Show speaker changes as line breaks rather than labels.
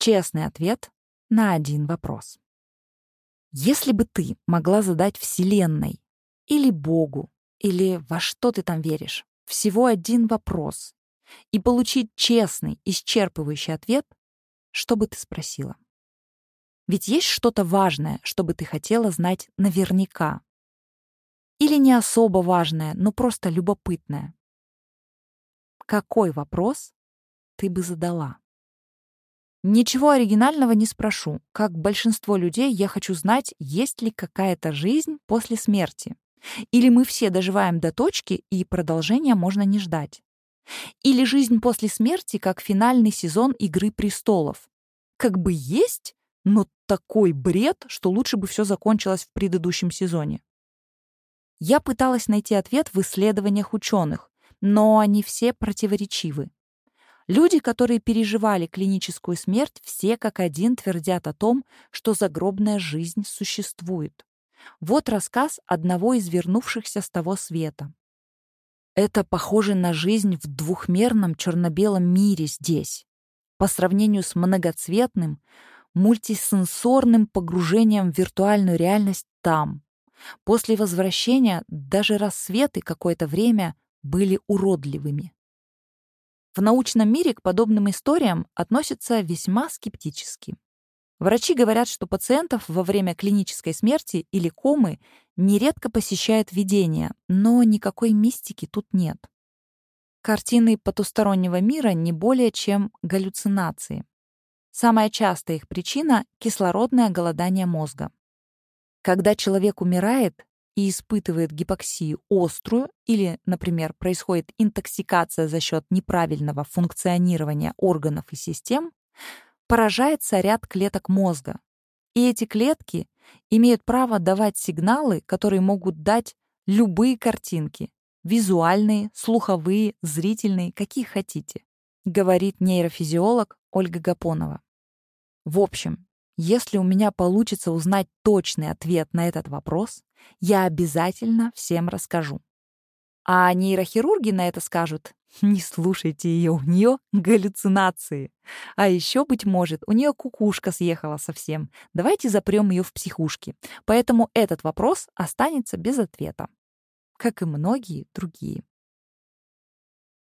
Честный ответ на один вопрос. Если бы ты могла задать Вселенной или Богу, или во что ты там веришь, всего один вопрос и получить честный, исчерпывающий ответ, что бы ты спросила? Ведь есть что-то важное, что бы ты хотела знать наверняка. Или не особо важное, но просто любопытное. Какой вопрос ты бы задала? Ничего оригинального не спрошу. Как большинство людей, я хочу знать, есть ли какая-то жизнь после смерти. Или мы все доживаем до точки, и продолжения можно не ждать. Или жизнь после смерти, как финальный сезон «Игры престолов». Как бы есть, но такой бред, что лучше бы все закончилось в предыдущем сезоне. Я пыталась найти ответ в исследованиях ученых, но они все противоречивы. Люди, которые переживали клиническую смерть, все как один твердят о том, что загробная жизнь существует. Вот рассказ одного из вернувшихся с того света. Это похоже на жизнь в двухмерном черно-белом мире здесь. По сравнению с многоцветным, мультисенсорным погружением в виртуальную реальность там. После возвращения даже рассветы какое-то время были уродливыми. В научном мире к подобным историям относятся весьма скептически. Врачи говорят, что пациентов во время клинической смерти или комы нередко посещает видение, но никакой мистики тут нет. Картины потустороннего мира не более чем галлюцинации. Самая частая их причина — кислородное голодание мозга. Когда человек умирает, и испытывает гипоксию острую или, например, происходит интоксикация за счет неправильного функционирования органов и систем, поражается ряд клеток мозга. И эти клетки имеют право давать сигналы, которые могут дать любые картинки — визуальные, слуховые, зрительные, какие хотите, говорит нейрофизиолог Ольга Гапонова. В общем, если у меня получится узнать точный ответ на этот вопрос, я обязательно всем расскажу. А нейрохирурги на это скажут, не слушайте ее, у нее галлюцинации. А еще, быть может, у нее кукушка съехала совсем. Давайте запрем ее в психушке. Поэтому этот вопрос останется без ответа. Как и многие другие.